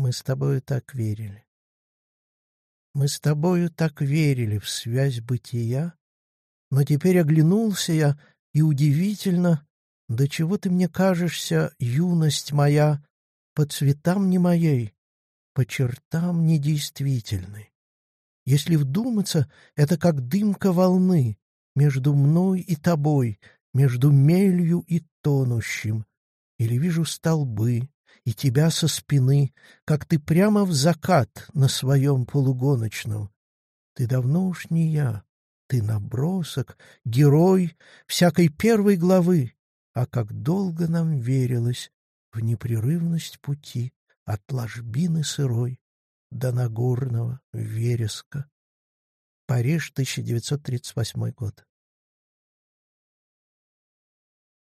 Мы с тобою так верили. Мы с тобою так верили в связь бытия, но теперь оглянулся я, и удивительно, до чего ты мне кажешься, юность моя, по цветам не моей, по чертам недействительной. Если вдуматься, это как дымка волны между мной и тобой, между мелью и тонущим. Или вижу столбы, и тебя со спины, как ты прямо в закат на своем полугоночном. Ты давно уж не я, ты набросок, герой всякой первой главы, а как долго нам верилось в непрерывность пути от ложбины сырой до Нагорного вереска. Париж, 1938 год.